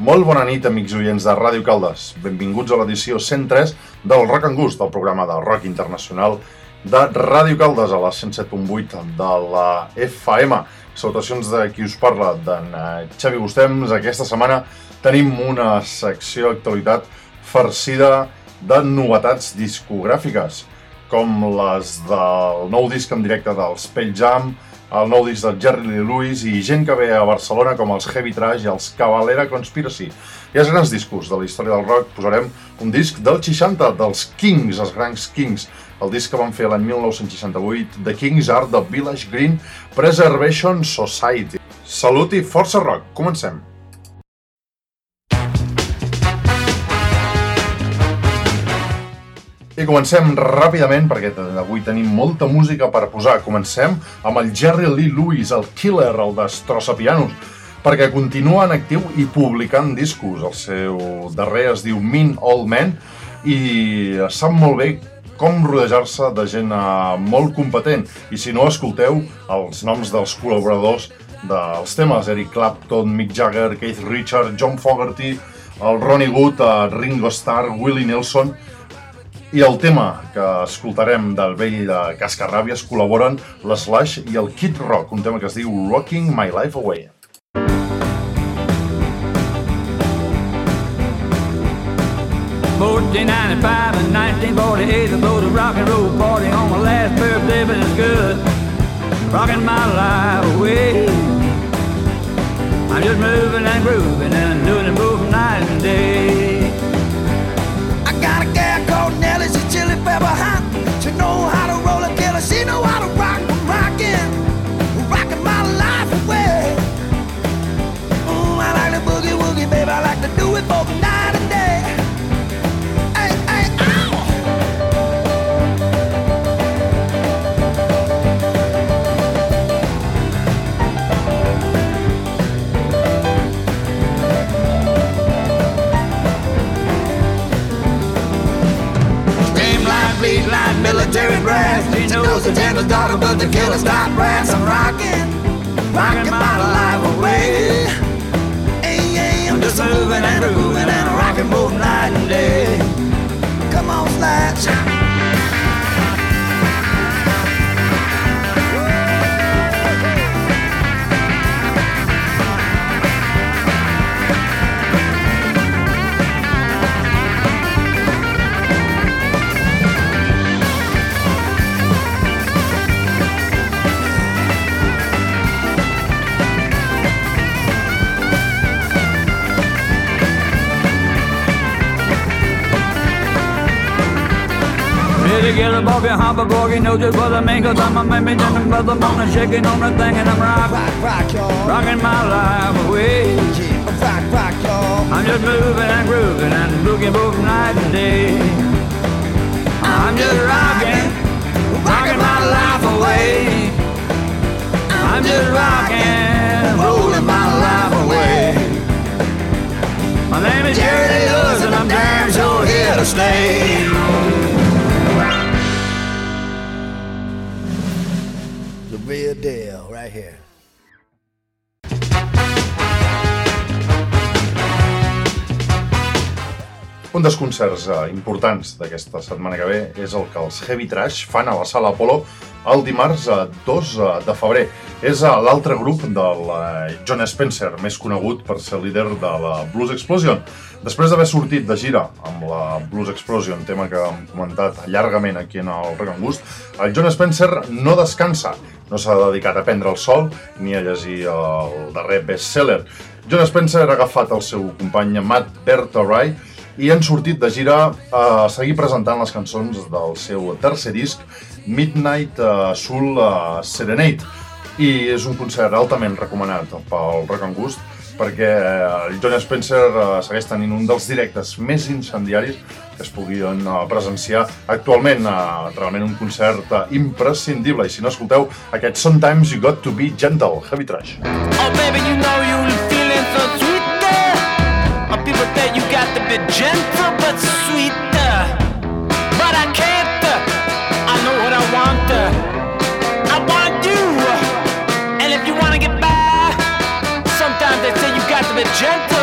Molt bona nit, amics oients de Ràdio Caldes. Benvinguts a l'edició 103 del Rock and Gust, del programa de rock internacional de Ràdio Caldes a la 107.8 de la FM. Salutacions de qui us parla, d'en eh, Xavi Gustems. Aquesta setmana tenim una secció d'actualitat farcida de novetats discogràfiques, com les del nou disc en directe dels Pell Jam, el nou disc del Jerry Lee Lewis i gent que ve a Barcelona com els Heavy Trash i els Cavalera Conspiracy. I els grans discos de la història del rock posarem un disc del 60 dels Kings, els grans Kings, el disc que van fer l'any 1968, The Kings Are the Village Green Preservation Society. Salut i força rock, comencem! I comencem ràpidament, perquè avui tenim molta música per posar. Comencem amb el Jerry Lee Lewis, el Killer, el destrossa-pianos, perquè continua en actiu i publicant discos. El seu darrer es diu Mean Old Man i sap molt bé com rodejar-se de gent eh, molt competent. I si no, escolteu els noms dels col·laboradors dels temes, Eric Clapton, Mick Jagger, Keith Richards, John Fogerty, el Ronnie Wood, eh, Ringo Starr, Willie Nelson i el tema que escoltarem del vell de Cascarràbies col·laboren l'Slash i el Kid Rock, un tema que es diu Rocking My Life Away. Fourteen ninety five and nineteen forty eight, the rock and roll party on my last birthday, but it's good. Rocking my life away. I'm just moving and grooving and doing the gentle daughter, but the killer's not brass. I'm rocking, rocking my life away. Hey, hey, I'm just moving and grooving and rocking both night and day. come on, Slash. To get above your humper boogie, know just what I mean, cause I'm a man, and I'm mother, I'm shaking on the thing, and I'm rocking, Rock, rock, y'all. rocking my life away. Yeah, rock, rock, y'all. I'm just moving and grooving and boogie both night and day. I'm just rocking, rocking my life away. I'm just rocking, rolling my life away. My name is Jerry Lewis and I'm damn sure here to stay. Red deal, right here. Un dels concerts eh, importants d'aquesta setmana que ve és el que els Heavy Trash fan a la Sala Apollo el dimarts eh, 2 eh, de febrer. És eh, l'altre grup del eh, John Spencer, més conegut per ser líder de la Blues Explosion. Després d'haver sortit de gira amb la Blues Explosion, tema que hem comentat llargament aquí en el and Gust, el John Spencer no descansa. No s'ha dedicat a prendre el sol ni a llegir el darrer bestseller. John Spencer ha agafat el seu company Matt Bertorai i han sortit de gira a seguir presentant les cançons del seu tercer disc, Midnight Soul uh, Serenade. I és un concert altament recomanat pel Rock and Gust perquè eh, el John Spencer eh, segueix tenint un dels directes més incendiaris que es puguin eh, presenciar actualment. Eh, realment un concert eh, imprescindible. I si no escolteu aquest Sometimes You Got To Be Gentle, Heavy Trash. Oh, baby, you know you be gentle but sweet. But I can't. I know what I want. I want you. And if you want to get by, sometimes they say you got to be gentle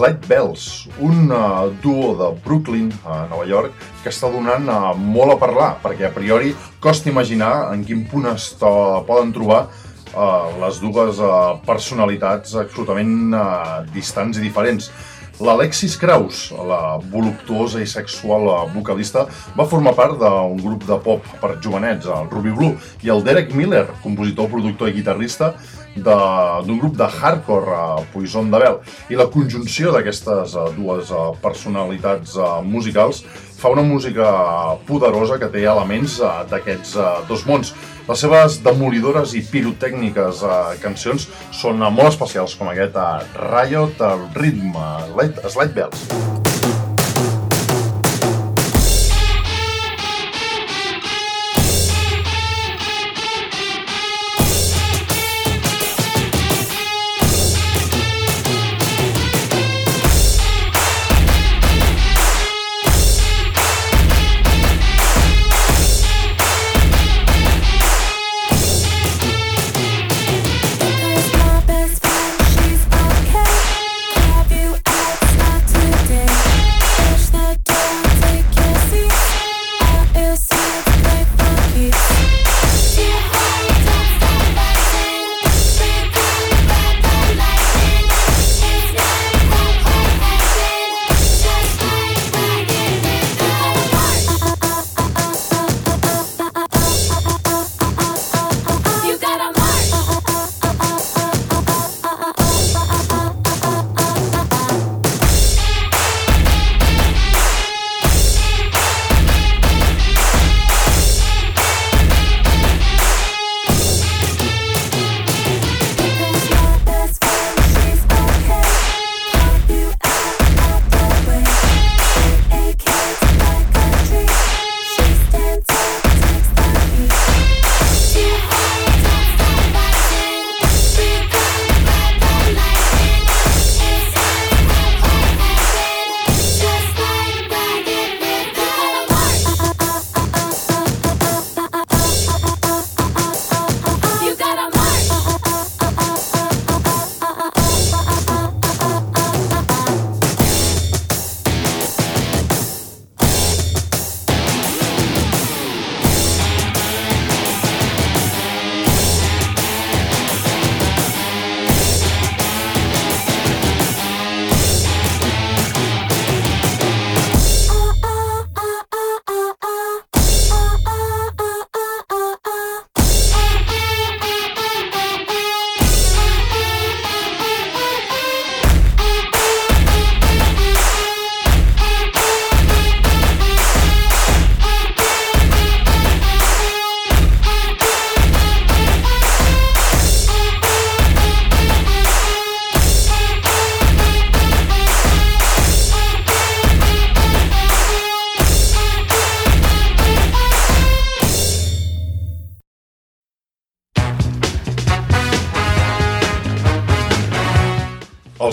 Slide Bells, un uh, duo de Brooklyn, a Nova York, que està donant uh, molt a parlar, perquè a priori costa imaginar en quin punt es poden trobar uh, les dues uh, personalitats absolutament uh, distants i diferents. L'Alexis Kraus, la voluptuosa i sexual vocalista, va formar part d'un grup de pop per jovenets, el Ruby Blue, i el Derek Miller, compositor, productor i guitarrista, d'un grup de hardcore uh, Poison de Bell I la conjunció d'aquestes uh, dues uh, personalitats uh, musicals fa una música poderosa que té elements uh, d'aquests uh, dos mons. Les seves demolidores i pirotècniques uh, cancions són uh, molt especials, com aquest uh, Riot, uh, Rhythm, uh, Slide Bells.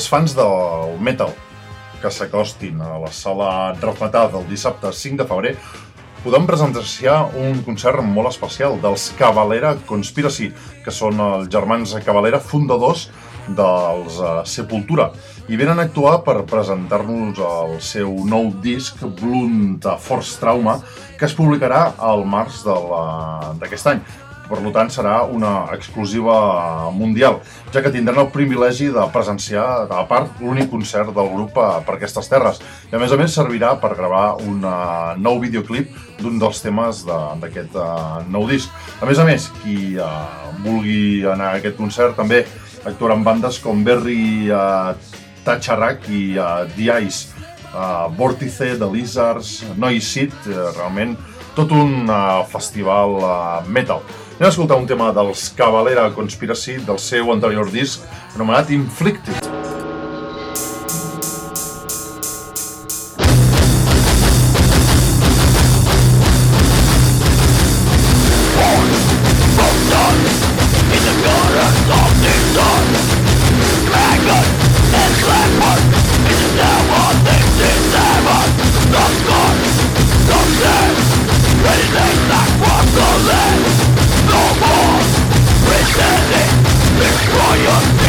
Fans del metal que s'acostin a la sala Rafmatà del dissabte 5 de febrer podem presenciar un concert molt especial dels Cavalera Conspiracy, que són els germans Cavalera fundadors dels uh, Sepultura. I venen a actuar per presentar-nos el seu nou disc Blunt Force Trauma que es publicarà al març d'aquest any per tant serà una exclusiva mundial, ja que tindran el privilegi de presenciar, a part, l'únic concert del grup eh, per aquestes terres. I a més a més servirà per gravar un eh, nou videoclip d'un dels temes de- d'aquest eh, nou disc. A més a més, qui eh, vulgui anar a aquest concert també actuaran bandes com Berry uh, Tacharak i uh, The Ice, uh, Vortice, The Lizards, Seed, uh, realment tot un uh, festival uh, metal. Anem a escoltar un tema dels Cavalera Conspiracy del seu anterior disc anomenat Inflicted. Destroy us!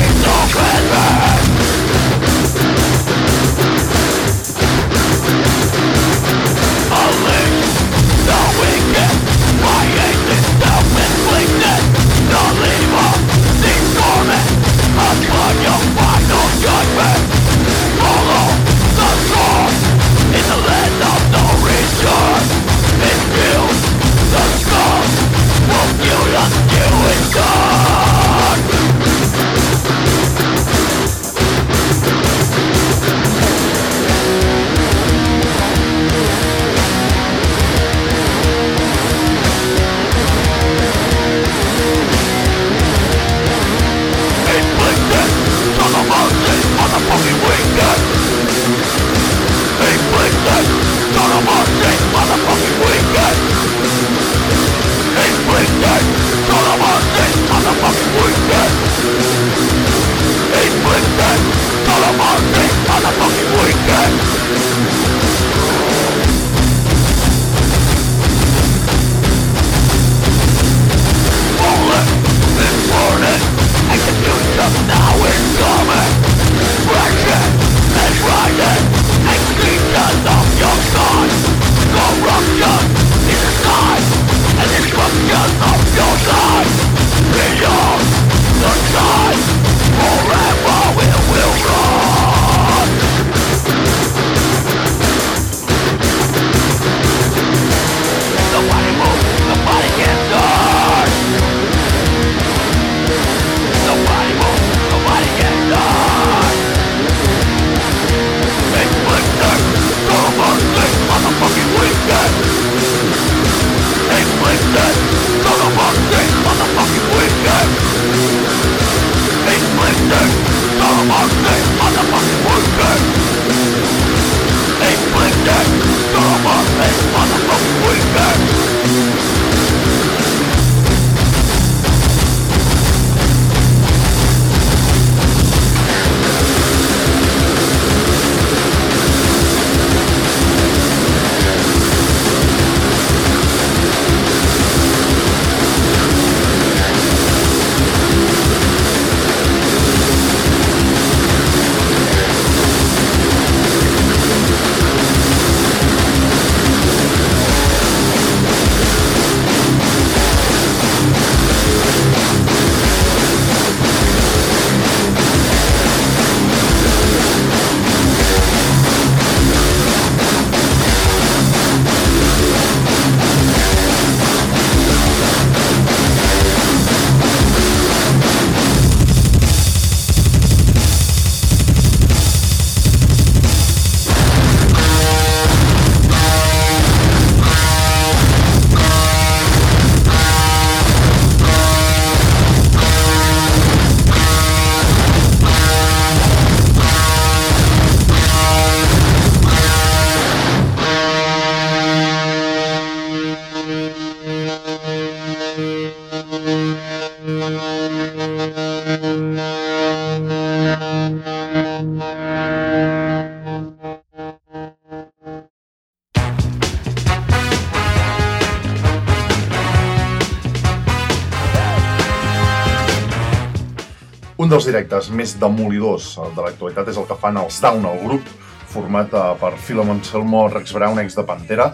Un dels directes més demolidors eh, de l'actualitat és el que fan els Down, el grup format eh, per Philom Anselmo, Rex Brown, ex de Pantera,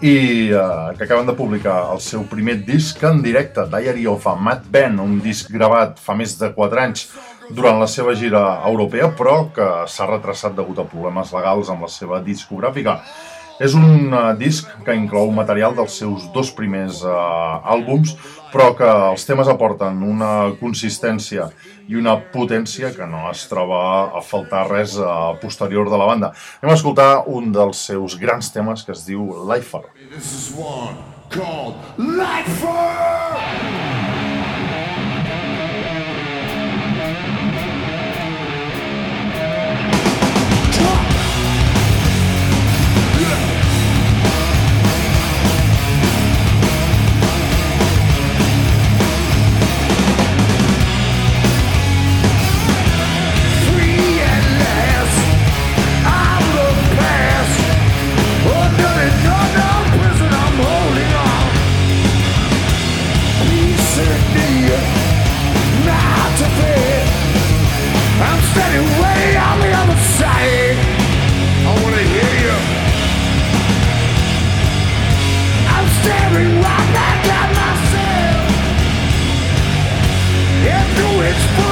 i eh, que acaben de publicar el seu primer disc en directe, Diary of a Mad Band, un disc gravat fa més de 4 anys durant la seva gira europea, però que s'ha retrasat degut a problemes legals amb la seva discogràfica. És un uh, disc que inclou material dels seus dos primers uh, àlbums, però que els temes aporten una consistència i una potència que no es troba a faltar res uh, posterior de la banda. A escoltar un dels seus grans temes que es diu Lifer. This is one called Lifer! Into its pussy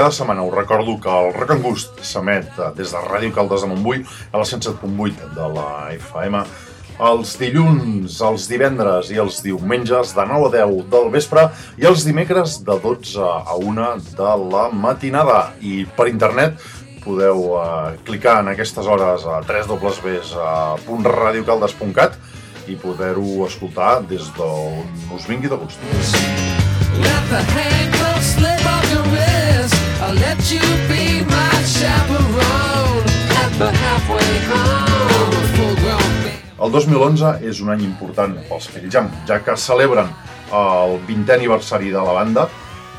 cada setmana us recordo que el Rock and Gust s'emet eh, des de Ràdio Caldes de Montbui a la 107.8 de la FM els dilluns, els divendres i els diumenges de 9 a 10 del vespre i els dimecres de 12 a 1 de la matinada. I per internet podeu uh, clicar en aquestes hores a www.radiocaldes.cat i poder-ho escoltar des d'on us vingui de gust. Let the Let you be my chaperone halfway home. El 2011 és un any important pels Pearl Jam, ja que celebren el 20è aniversari de la banda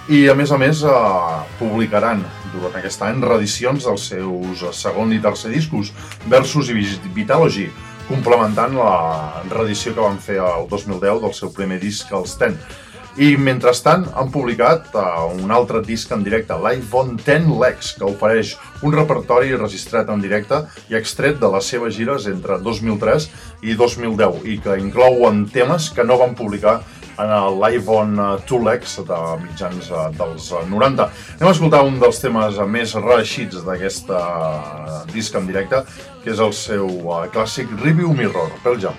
i, a més a més, eh, publicaran durant aquest any reedicions dels seus segon i tercer discos, Versus i Vitalogy, complementant la reedició que van fer el 2010 del seu primer disc, els Ten. I, mentrestant, han publicat uh, un altre disc en directe, Live on 10 Legs, que ofereix un repertori registrat en directe i extret de les seves gires entre 2003 i 2010 i que inclouen temes que no van publicar en on uh, Two Legs de mitjans uh, dels uh, 90. Anem a escoltar un dels temes més reeixits d'aquest uh, disc en directe, que és el seu uh, clàssic Review Mirror, pel Jam.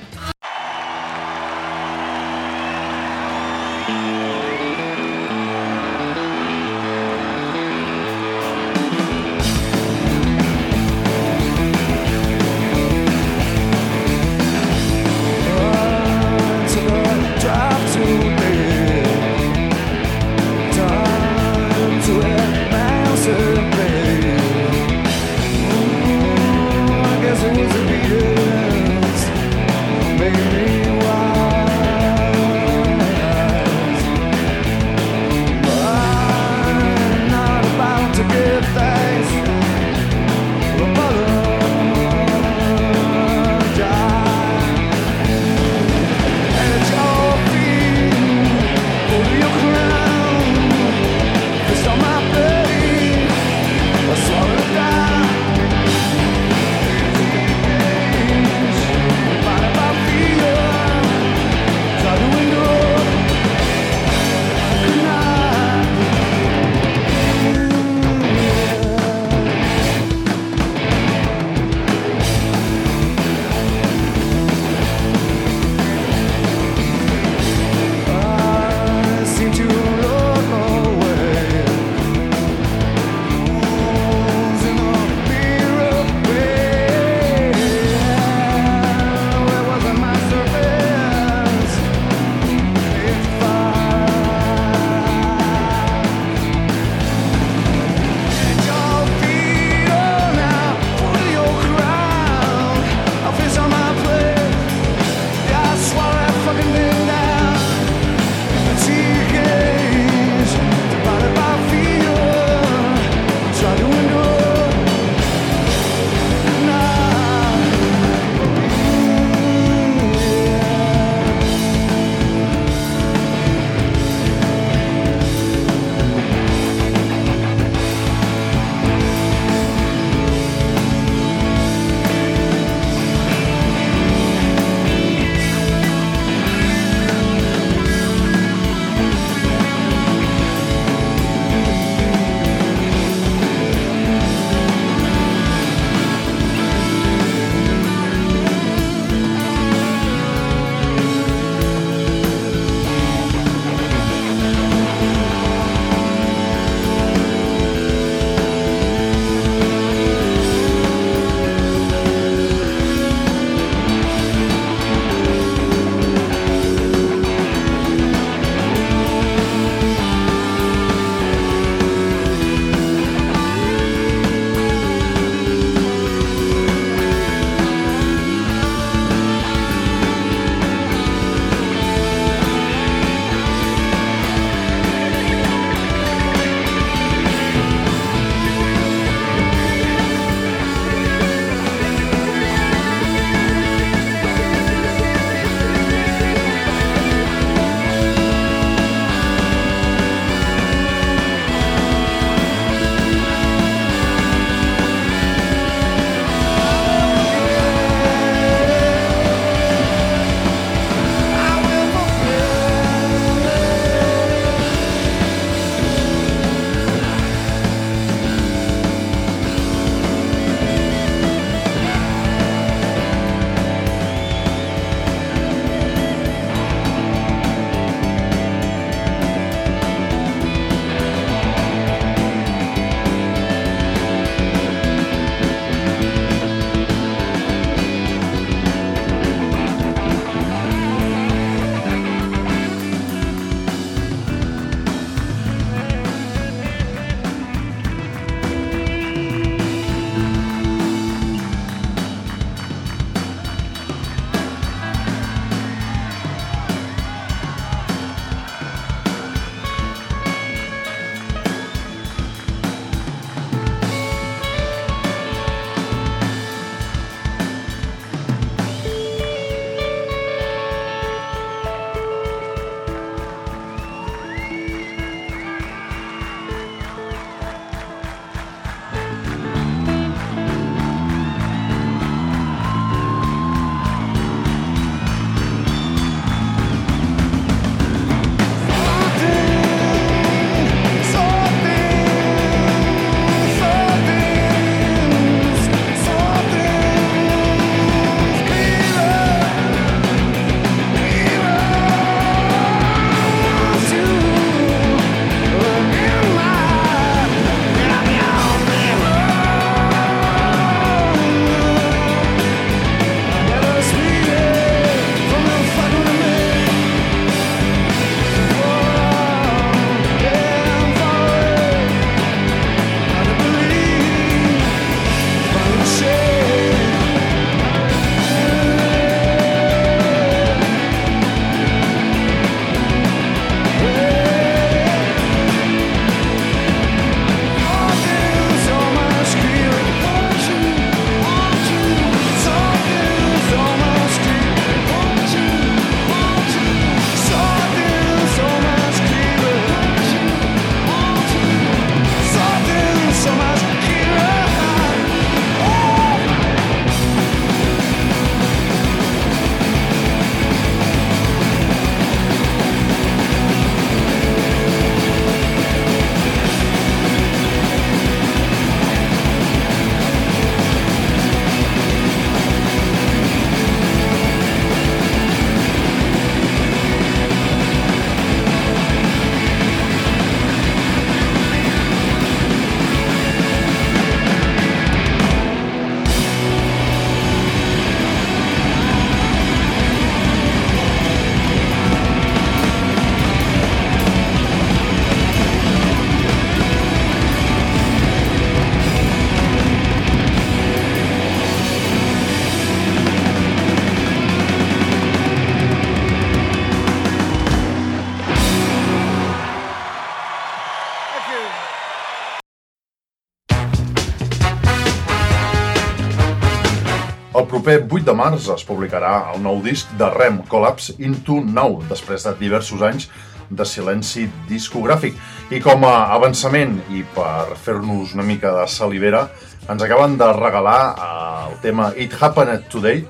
18 de març es publicarà el nou disc de Rem, Collapse into Now, després de diversos anys de silenci discogràfic. I com a avançament i per fer-nos una mica de salivera, ens acaben de regalar eh, el tema It Happened Today,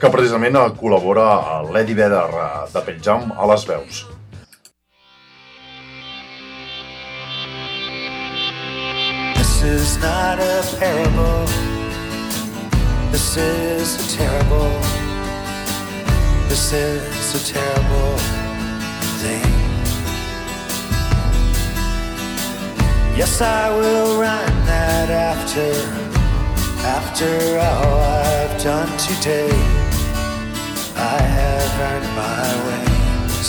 que precisament col·labora l'Eddie Vedder eh, de Pell Jam a les veus. This is not a parable This is a terrible. This is a terrible thing. Yes, I will run that after, after all I've done today. I have earned my wings.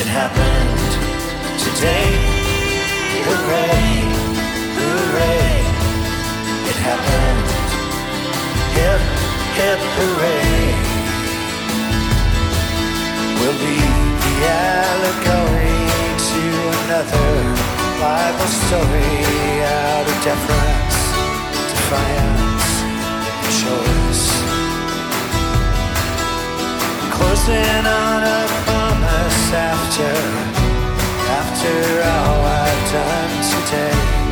It happened today. Hooray, hooray, it happened. Hip, hip, hooray. We'll be the allegory to another Bible story out of deference, defiance, choice. Closing on a promise after after all I've done today,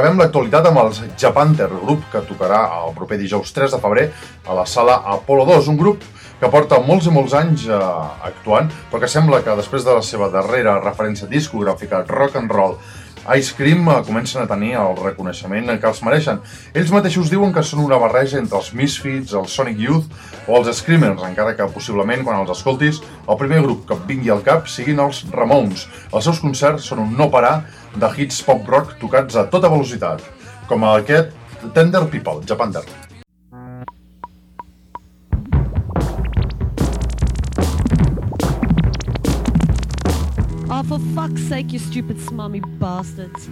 acabem l'actualitat amb els Japanter, grup que tocarà el proper dijous 3 de febrer a la sala Apolo 2, un grup que porta molts i molts anys eh, actuant, però que sembla que després de la seva darrera referència discogràfica rock and roll Ice Cream eh, comencen a tenir el reconeixement que els mereixen. Ells mateixos diuen que són una barreja entre els Misfits, els Sonic Youth o els Screamers, encara que possiblement quan els escoltis el primer grup que vingui al cap siguin els Ramones. Els seus concerts són un no parar de hits pop rock tocats a tota velocitat, com aquest Tender People, Japander. Oh, for fuck's sake, you stupid smarmy bastards.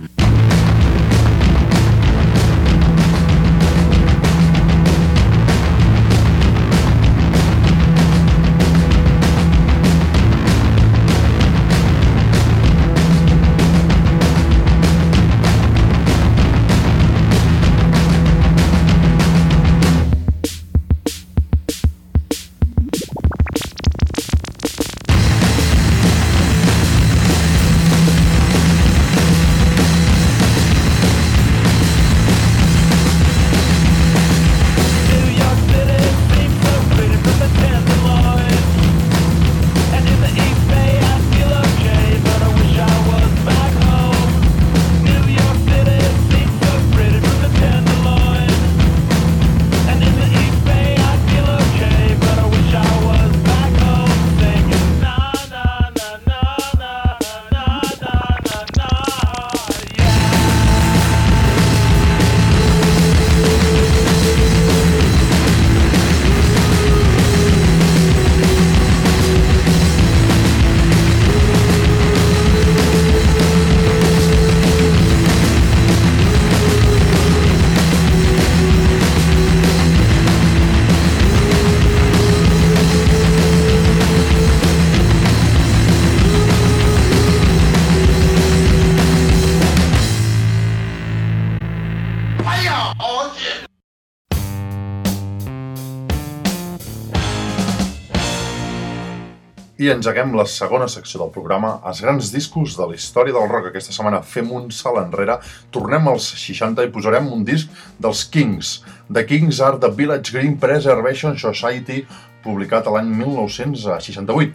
Engeguem la segona secció del programa, els grans discos de la història del rock. Aquesta setmana fem un salt enrere, tornem als 60 i posarem un disc dels Kings. The Kings are the Village Green Preservation Society, publicat a l'any 1968.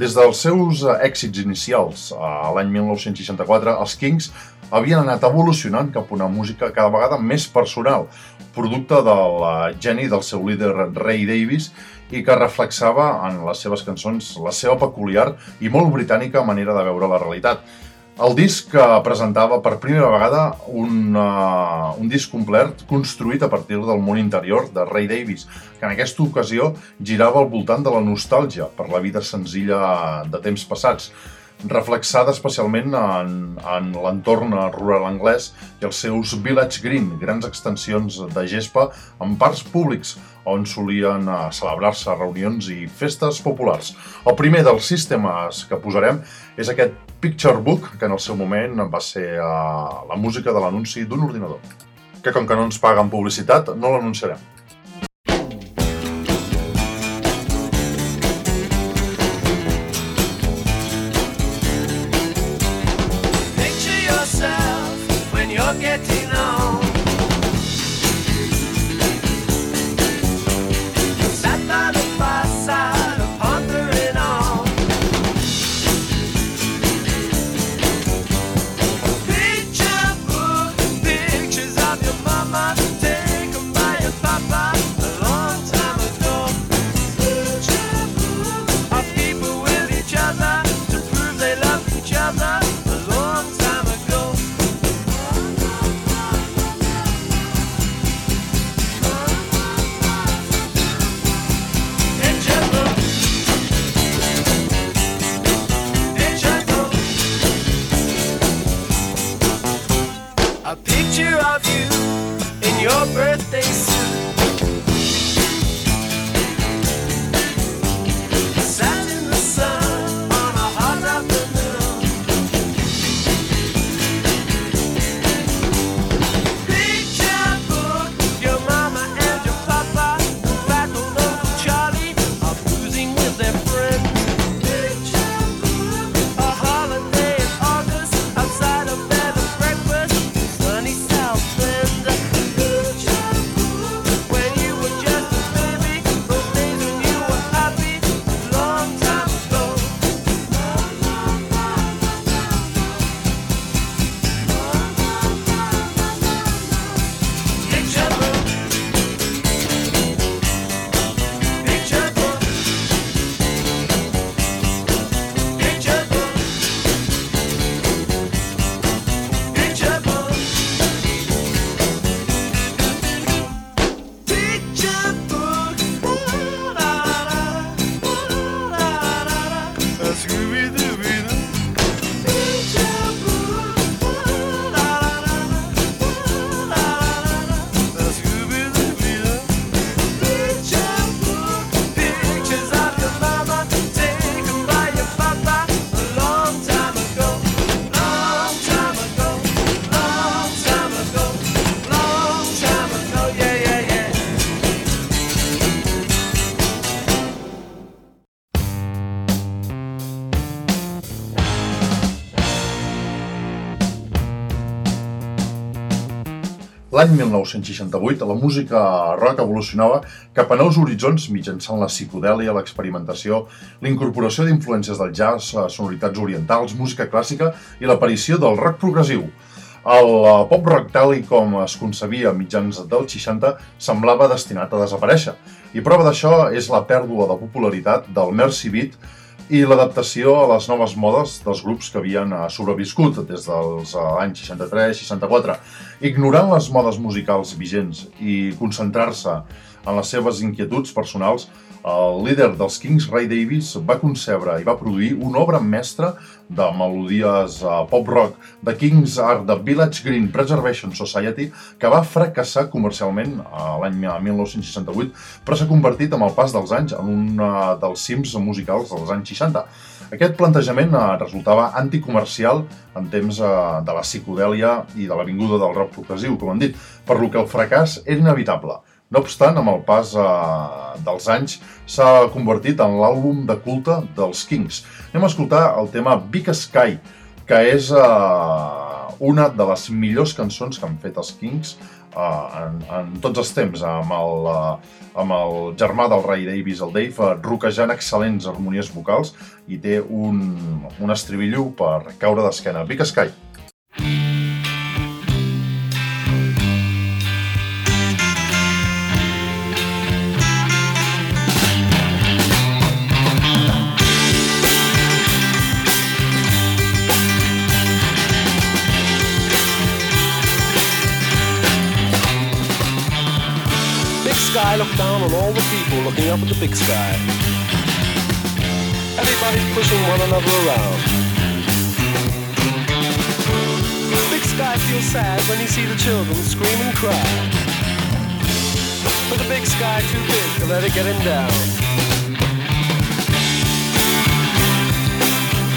Des dels seus eh, èxits inicials, a l'any 1964, els Kings havien anat evolucionant cap a una música cada vegada més personal, producte del eh, geni del seu líder Ray Davis i que reflexava en les seves cançons la seva peculiar i molt britànica manera de veure la realitat. El disc eh, presentava per primera vegada un, uh, un disc complet construït a partir del món interior de Ray Davis, que en aquesta ocasió girava al voltant de la nostàlgia per la vida senzilla de temps passats, reflexada especialment en, en l'entorn rural anglès i els seus village green, grans extensions de gespa en parcs públics on solien eh, celebrar-se reunions i festes populars. El primer dels sistemes que posarem és aquest Picture Book, que en el seu moment va ser uh, la música de l'anunci d'un ordinador. Que com que no ens paguen publicitat, no l'anunciarem. L'any 1968, la música rock evolucionava cap a nous horitzons mitjançant la psicodèlia, l'experimentació, l'incorporació d'influències del jazz, sonoritats orientals, música clàssica i l'aparició del rock progressiu. El eh, pop-rock tal i com es concebia a mitjans dels 60 semblava destinat a desaparèixer. I prova d'això és la pèrdua de popularitat del Mercy Beat i l'adaptació a les noves modes dels grups que havien eh, sobreviscut des dels eh, anys 63-64, ignorant les modes musicals vigents i concentrar-se en les seves inquietuds personals, el líder dels Kings, Ray Davis, va concebre i va produir una obra mestra de melodies uh, pop-rock The Kings are the Village Green Preservation Society que va fracassar comercialment a l'any 1968 però s'ha convertit amb el pas dels anys en un dels cims musicals dels anys 60. Aquest plantejament eh, resultava anticomercial en temps eh, de la psicodèlia i de l'avinguda del rock progressiu, com hem dit, per lo que el fracàs era inevitable. No obstant, amb el pas eh, dels anys s'ha convertit en l'àlbum de culte dels Kings. Anem a escoltar el tema Big Sky, que és eh, una de les millors cançons que han fet els Kings eh, en, en tots els temps, amb el, eh, amb el germà del Ray Davis, el Dave, eh, roquejant excel·lents harmonies vocals i té un, un estribillo per caure d'esquena. Big Sky. All the people looking up at the big sky. Everybody's pushing one another around. Big sky feels sad when you see the children scream and cry. But the big sky too big to let it get him down.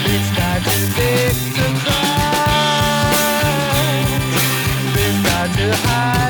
Big sky too big to cry. Big sky too high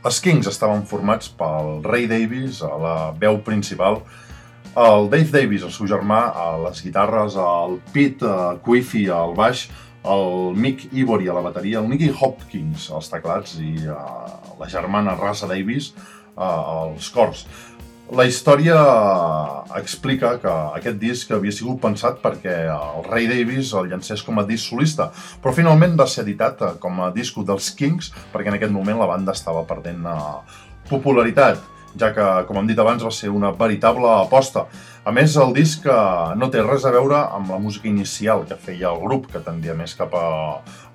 Els Kings estaven formats pel Ray Davis, a la veu principal, el Dave Davis, el seu germà, a les guitarres, el Pete uh, Quiffy al baix, el Mick Ivory a la bateria, el Nicky Hopkins als teclats i uh, la germana Rasa Davis uh, als cors. La història explica que aquest disc havia sigut pensat perquè el Ray Davis el llancés com a disc solista, però finalment va ser editat eh, com a disco dels Kings perquè en aquest moment la banda estava perdent eh, popularitat, ja que, com hem dit abans, va ser una veritable aposta. A més, el disc eh, no té res a veure amb la música inicial que feia el grup, que tendia més cap a,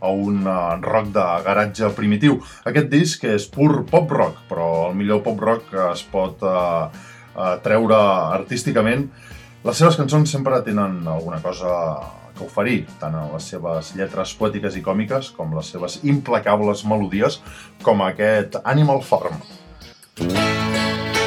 a un eh, rock de garatge primitiu. Aquest disc és pur pop-rock, però el millor pop-rock que es pot eh, eh, treure artísticament. Les seves cançons sempre tenen alguna cosa que oferir, tant en les seves lletres poètiques i còmiques com les seves implacables melodies, com aquest Animal Farm. This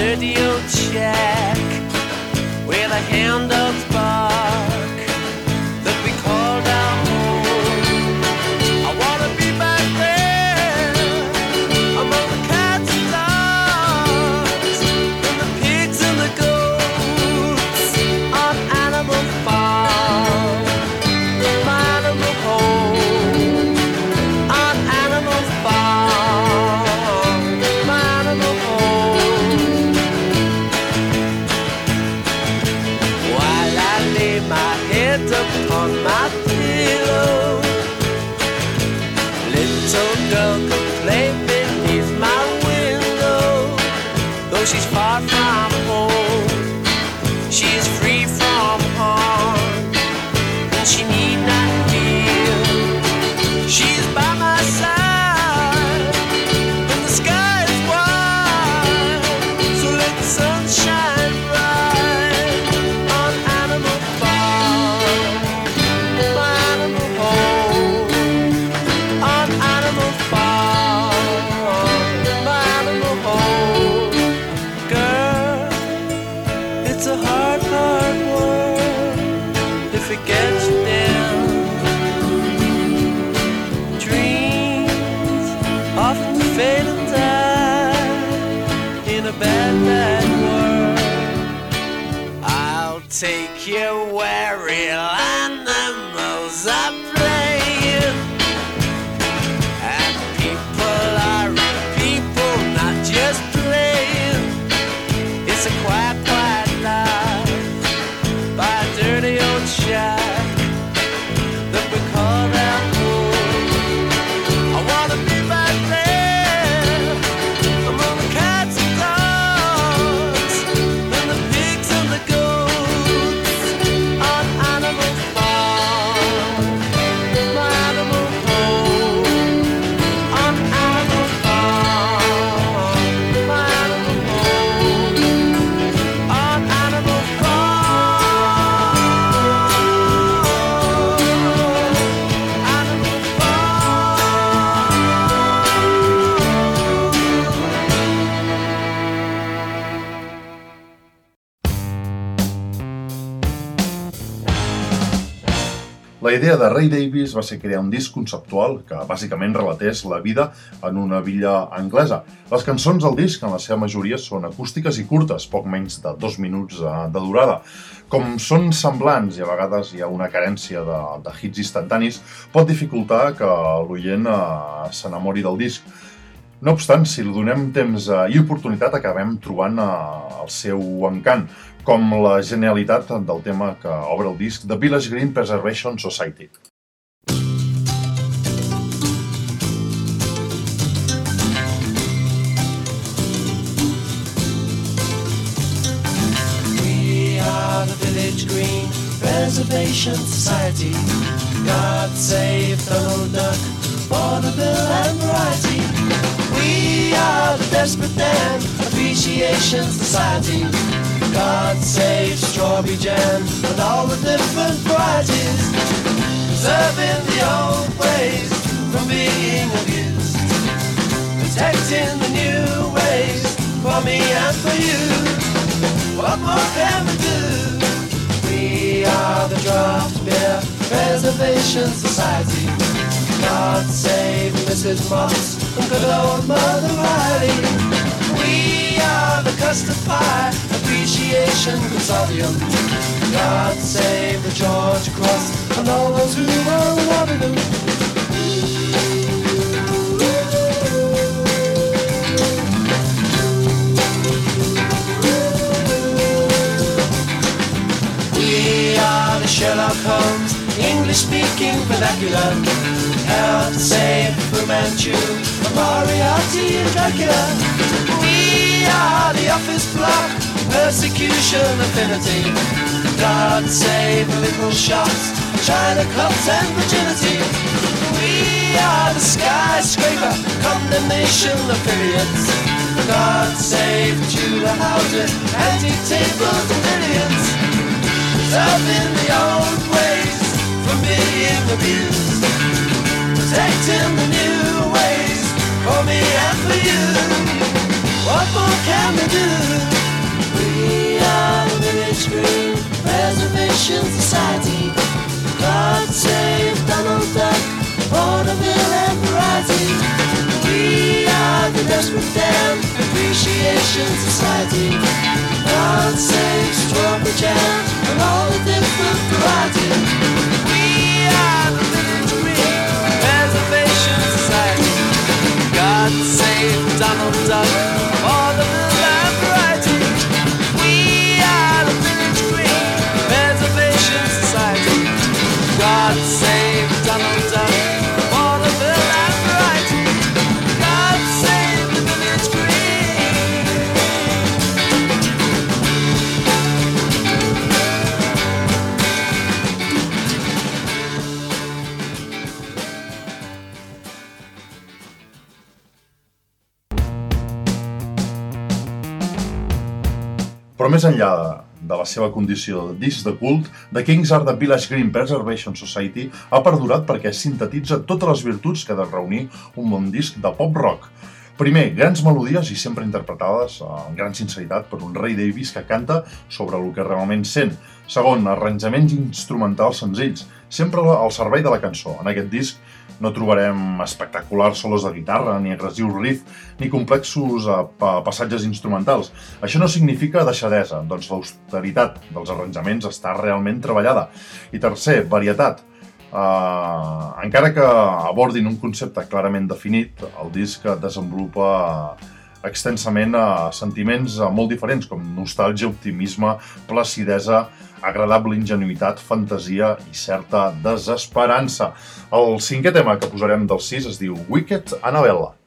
Just a dirty old shack where the hound idea de Ray Davis va ser crear un disc conceptual que bàsicament relatés la vida en una villa anglesa. Les cançons del disc, en la seva majoria, són acústiques i curtes, poc menys de dos minuts eh, de durada. Com són semblants i a vegades hi ha una carència de, de hits instantanis, pot dificultar que l'oient eh, s'enamori del disc. No obstant, si li donem temps eh, i oportunitat, acabem trobant eh, el seu encant, com la genialitat del tema que obre el disc The Village Green Preservation Society. We are the Village Green Preservation Society. God save Donald Duck, Vaudeville and Variety. We are the Desperate Dan Appreciation Society. God save Strawberry Jam and all the different varieties. Preserving the old ways from being abused. Protecting the new ways for me and for you. What more can we do? We are the Draft Beer Preservation Society. God save Mrs. Moss and good old Mother Riley. We are the Custard Pie Appreciation Consortium. God save the George Cross and all those who are loving them. We are the Sherlock Holmes, English speaking vernacular. Help save Fu Manchu, Moriarty and Dracula. We are the office block, persecution affinity. God save the little shots, China clubs and virginity. We are the skyscraper, condemnation affiliates. God save Tudor houses, antique tables and billions. Preserving the old ways from being abused. Protecting the new ways for me and for you. What can we do? We are the Village Green Preservation Society. God save Donald Duck, Vaudeville and Variety. We are the Desperate Dan Appreciation Society. God save Strawberry Jam and all the different varieties. We are the Village Green Preservation Society. God save Donald Duck, més enllà de, la seva condició de disc de cult, The Kings are the Village Green Preservation Society ha perdurat perquè sintetitza totes les virtuts que ha de reunir un bon disc de pop-rock. Primer, grans melodies i sempre interpretades amb gran sinceritat per un Ray Davis que canta sobre el que realment sent. Segon, arranjaments instrumentals senzills, sempre al servei de la cançó. En aquest disc no trobarem espectaculars solos de guitarra, ni agressius riff, ni complexos eh, pa passatges instrumentals. Això no significa deixadesa, doncs l'austeritat dels arranjaments està realment treballada. I tercer, varietat. Uh, encara que abordin un concepte clarament definit, el disc desenvolupa extensament uh, sentiments uh, molt diferents, com nostàlgia, optimisme, placidesa, agradable ingenuïtat, fantasia i certa desesperança. El cinquè tema que posarem del 6 es diu Wicked Annabella.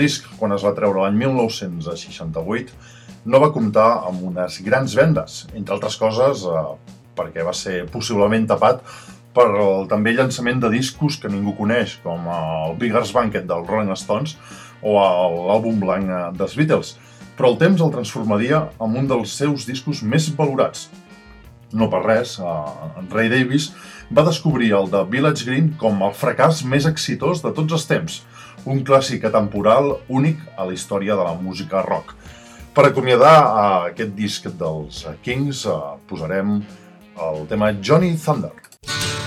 Disc, quan es va treure l'any 1968, no va comptar amb unes grans vendes, entre altres coses eh, perquè va ser possiblement tapat per el també llançament de discos que ningú coneix, com el Bigger's Banquet dels Rolling Stones o l'àlbum blanc eh, dels Beatles, però el temps el transformaria en un dels seus discos més valorats. No per res, eh, en Ray Davis va descobrir el de Village Green com el fracàs més exitós de tots els temps, un clàssic atemporal únic a la història de la música rock. Per acomiadar eh, aquest disc dels Kings eh, posarem el tema Johnny Thunder. Johnny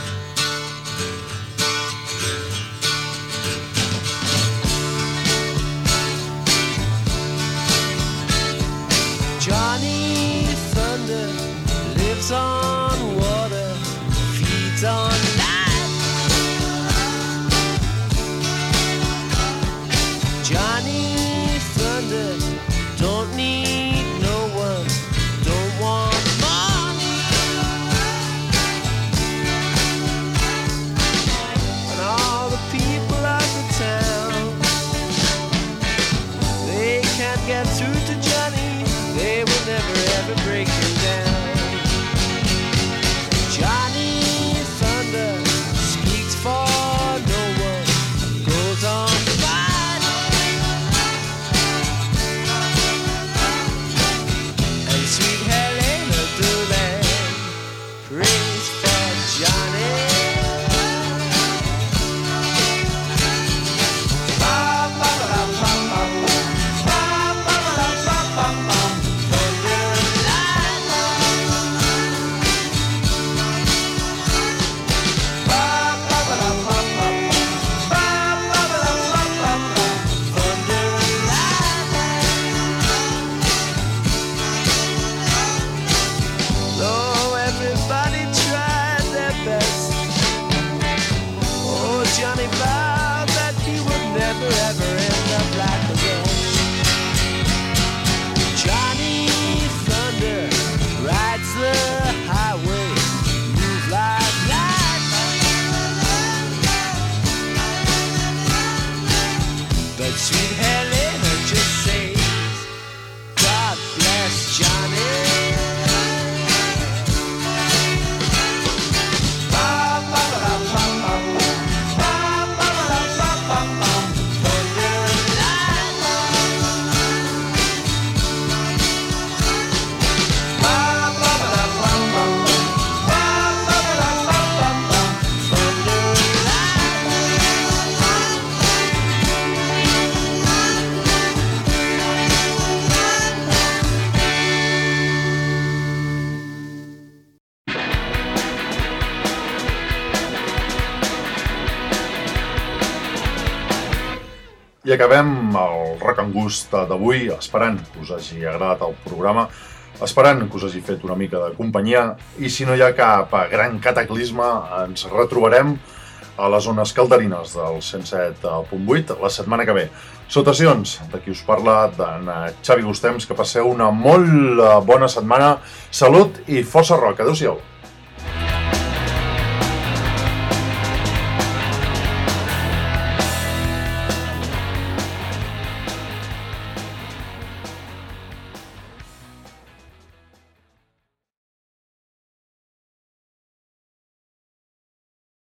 Acabem el Rock and Gust d'avui esperant que us hagi agradat el programa, esperant que us hagi fet una mica de companyia i si no hi ha cap gran cataclisme ens retrobarem a les zones calderines del 107.8 la setmana que ve. Sotacions, de qui us parla, d'en Xavi Gustems, que passeu una molt bona setmana. Salut i força rock. Adéu-siau.